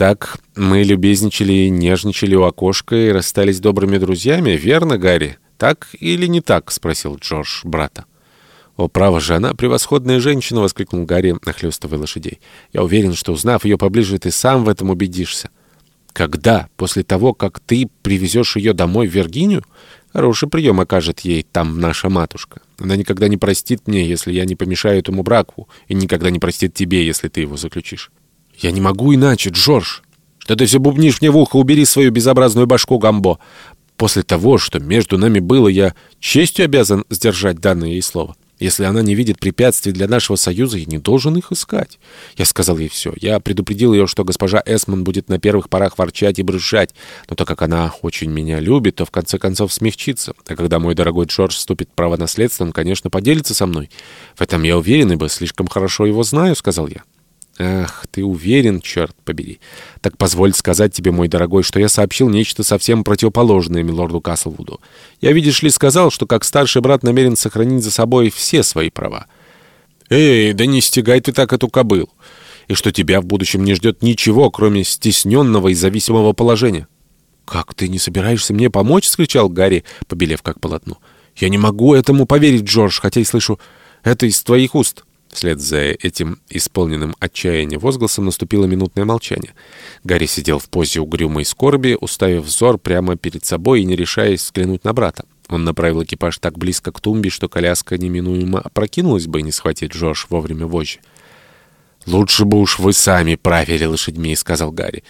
Итак, мы любезничали и нежничали у окошка и расстались добрыми друзьями, верно, Гарри? Так или не так?» — спросил Джордж брата. «О, право же, она превосходная женщина!» — воскликнул Гарри, нахлёстывая лошадей. «Я уверен, что, узнав ее поближе, ты сам в этом убедишься». «Когда? После того, как ты привезешь ее домой в Виргинию? Хороший прием окажет ей там наша матушка. Она никогда не простит мне, если я не помешаю этому браку, и никогда не простит тебе, если ты его заключишь». «Я не могу иначе, Джордж!» «Что ты все бубнишь мне в ухо? Убери свою безобразную башку, Гамбо!» «После того, что между нами было, я честью обязан сдержать данное ей слово». Если она не видит препятствий для нашего союза, я не должен их искать. Я сказал ей все. Я предупредил ее, что госпожа Эсман будет на первых порах ворчать и брызжать. Но так как она очень меня любит, то в конце концов смягчится. А когда мой дорогой Джордж вступит в право наследства, он, конечно, поделится со мной. В этом я уверен, ибо слишком хорошо его знаю, сказал я. «Ах, ты уверен, черт побери. Так позволь сказать тебе, мой дорогой, что я сообщил нечто совсем противоположное милорду Каслвуду. Я, видишь ли, сказал, что как старший брат намерен сохранить за собой все свои права. Эй, да не стегай ты так эту кобылу. И что тебя в будущем не ждет ничего, кроме стесненного и зависимого положения». «Как ты не собираешься мне помочь?» — скричал Гарри, побелев как полотно. «Я не могу этому поверить, Джордж, хотя и слышу это из твоих уст». Вслед за этим исполненным отчаяния возгласом наступило минутное молчание. Гарри сидел в позе угрюмой скорби, уставив взор прямо перед собой и не решаясь взглянуть на брата. Он направил экипаж так близко к тумбе, что коляска неминуемо опрокинулась бы, не схватить Джош вовремя вожжи. «Лучше бы уж вы сами правили лошадьми», — сказал Гарри.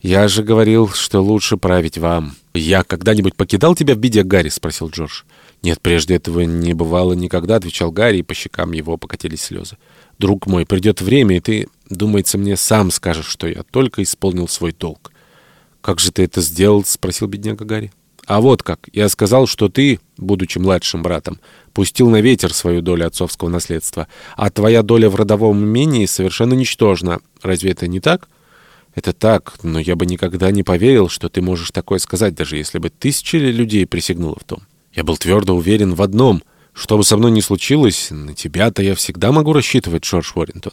«Я же говорил, что лучше править вам». «Я когда-нибудь покидал тебя в беде, Гарри?» — спросил Джордж. «Нет, прежде этого не бывало никогда», — отвечал Гарри, и по щекам его покатились слезы. «Друг мой, придет время, и ты, думается, мне сам скажешь, что я только исполнил свой долг». «Как же ты это сделал?» — спросил бедняга Гарри. «А вот как. Я сказал, что ты, будучи младшим братом, пустил на ветер свою долю отцовского наследства, а твоя доля в родовом имении совершенно ничтожна. Разве это не так?» «Это так, но я бы никогда не поверил, что ты можешь такое сказать, даже если бы тысячи людей присягнуло в том». Я был твердо уверен в одном. Что бы со мной ни случилось, на тебя-то я всегда могу рассчитывать, Джордж Уоррингтон.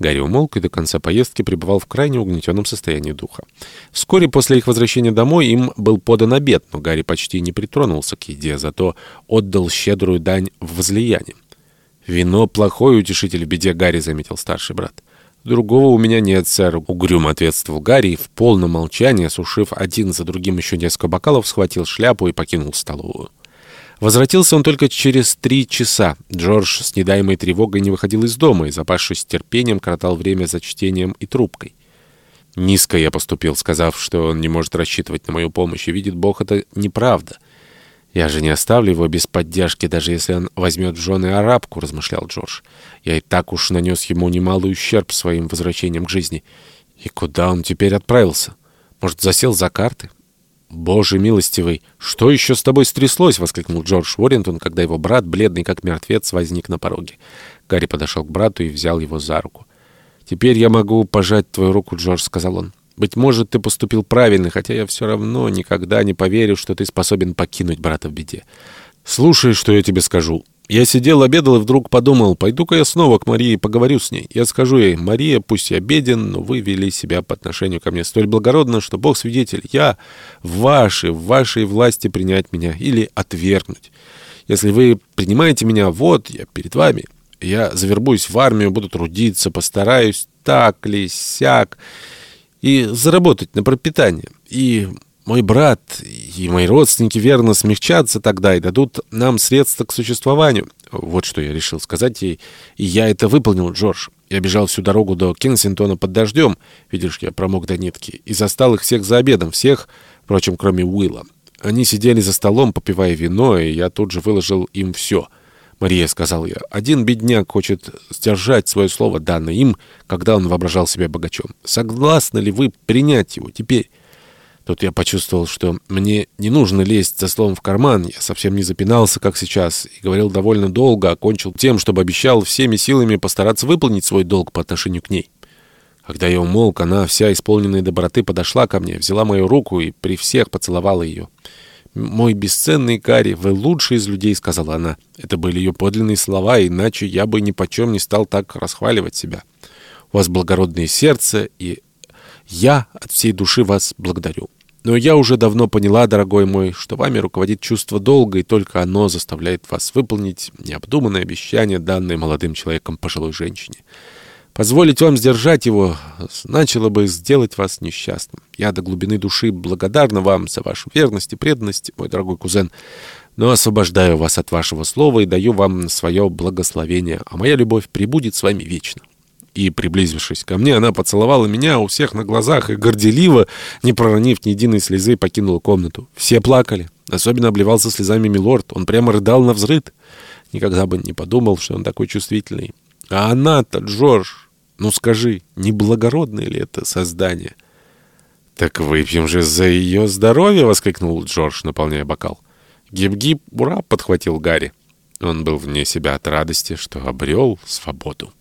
Гарри умолк и до конца поездки пребывал в крайне угнетенном состоянии духа. Вскоре после их возвращения домой им был подан обед, но Гарри почти не притронулся к еде, зато отдал щедрую дань в возлияние. «Вино — плохой утешитель в беде, Гарри», — заметил старший брат. «Другого у меня нет, сэр», — угрюмо ответствовал Гарри, в полном молчании, осушив один за другим еще несколько бокалов, схватил шляпу и покинул столовую. Возвратился он только через три часа. Джордж с недаемой тревогой не выходил из дома и, запасшись терпением, коротал время за чтением и трубкой. Низко я поступил, сказав, что он не может рассчитывать на мою помощь, и видит Бог, это неправда. «Я же не оставлю его без поддержки, даже если он возьмет в жены арабку», — размышлял Джордж. «Я и так уж нанес ему немалый ущерб своим возвращением к жизни. И куда он теперь отправился? Может, засел за карты?» «Боже милостивый, что еще с тобой стряслось?» — воскликнул Джордж Уоррингтон, когда его брат, бледный как мертвец, возник на пороге. Гарри подошел к брату и взял его за руку. «Теперь я могу пожать твою руку, Джордж», — сказал он. «Быть может, ты поступил правильно, хотя я все равно никогда не поверю, что ты способен покинуть брата в беде. Слушай, что я тебе скажу. Я сидел, обедал и вдруг подумал, пойду-ка я снова к Марии и поговорю с ней. Я скажу ей, Мария, пусть я беден, но вы вели себя по отношению ко мне столь благородно, что Бог свидетель, я в вашей, в вашей власти принять меня или отвергнуть. Если вы принимаете меня, вот я перед вами. Я завербуюсь в армию, буду трудиться, постараюсь так ли, сяк, и заработать на пропитание. И мой брат и мои родственники верно смягчатся тогда и дадут нам средства к существованию. Вот что я решил сказать ей, и я это выполнил, Джордж. Я бежал всю дорогу до Кенсингтона под дождем, видишь, я промок до нитки, и застал их всех за обедом, всех, впрочем, кроме Уилла. Они сидели за столом, попивая вино, и я тут же выложил им все. «Мария», — сказал я, — «один бедняк хочет сдержать свое слово, данное им, когда он воображал себя богачом. Согласны ли вы принять его теперь?» Тут я почувствовал, что мне не нужно лезть за словом в карман. Я совсем не запинался, как сейчас, и говорил довольно долго, окончил тем, чтобы обещал всеми силами постараться выполнить свой долг по отношению к ней. Когда я умолк, она, вся исполненная доброты, подошла ко мне, взяла мою руку и при всех поцеловала ее. «Мой бесценный Карри, вы лучший из людей», — сказала она. Это были ее подлинные слова, иначе я бы ни почем не стал так расхваливать себя. «У вас благородное сердце и Я от всей души вас благодарю. Но я уже давно поняла, дорогой мой, что вами руководит чувство долга, и только оно заставляет вас выполнить необдуманное обещание, данное молодым человеком пожилой женщине. Позволить вам сдержать его значило бы сделать вас несчастным. Я до глубины души благодарна вам за вашу верность и преданность, мой дорогой кузен, но освобождаю вас от вашего слова и даю вам свое благословение, а моя любовь пребудет с вами вечно и, приблизившись ко мне, она поцеловала меня у всех на глазах и горделиво, не проронив ни единой слезы, покинула комнату. Все плакали. Особенно обливался слезами милорд. Он прямо рыдал на взрыд. Никогда бы не подумал, что он такой чувствительный. А она-то, Джордж, ну скажи, не благородное ли это создание? «Так выпьем же за ее здоровье!» — воскликнул Джордж, наполняя бокал. «Гиб-гиб, ура!» — подхватил Гарри. Он был вне себя от радости, что обрел свободу.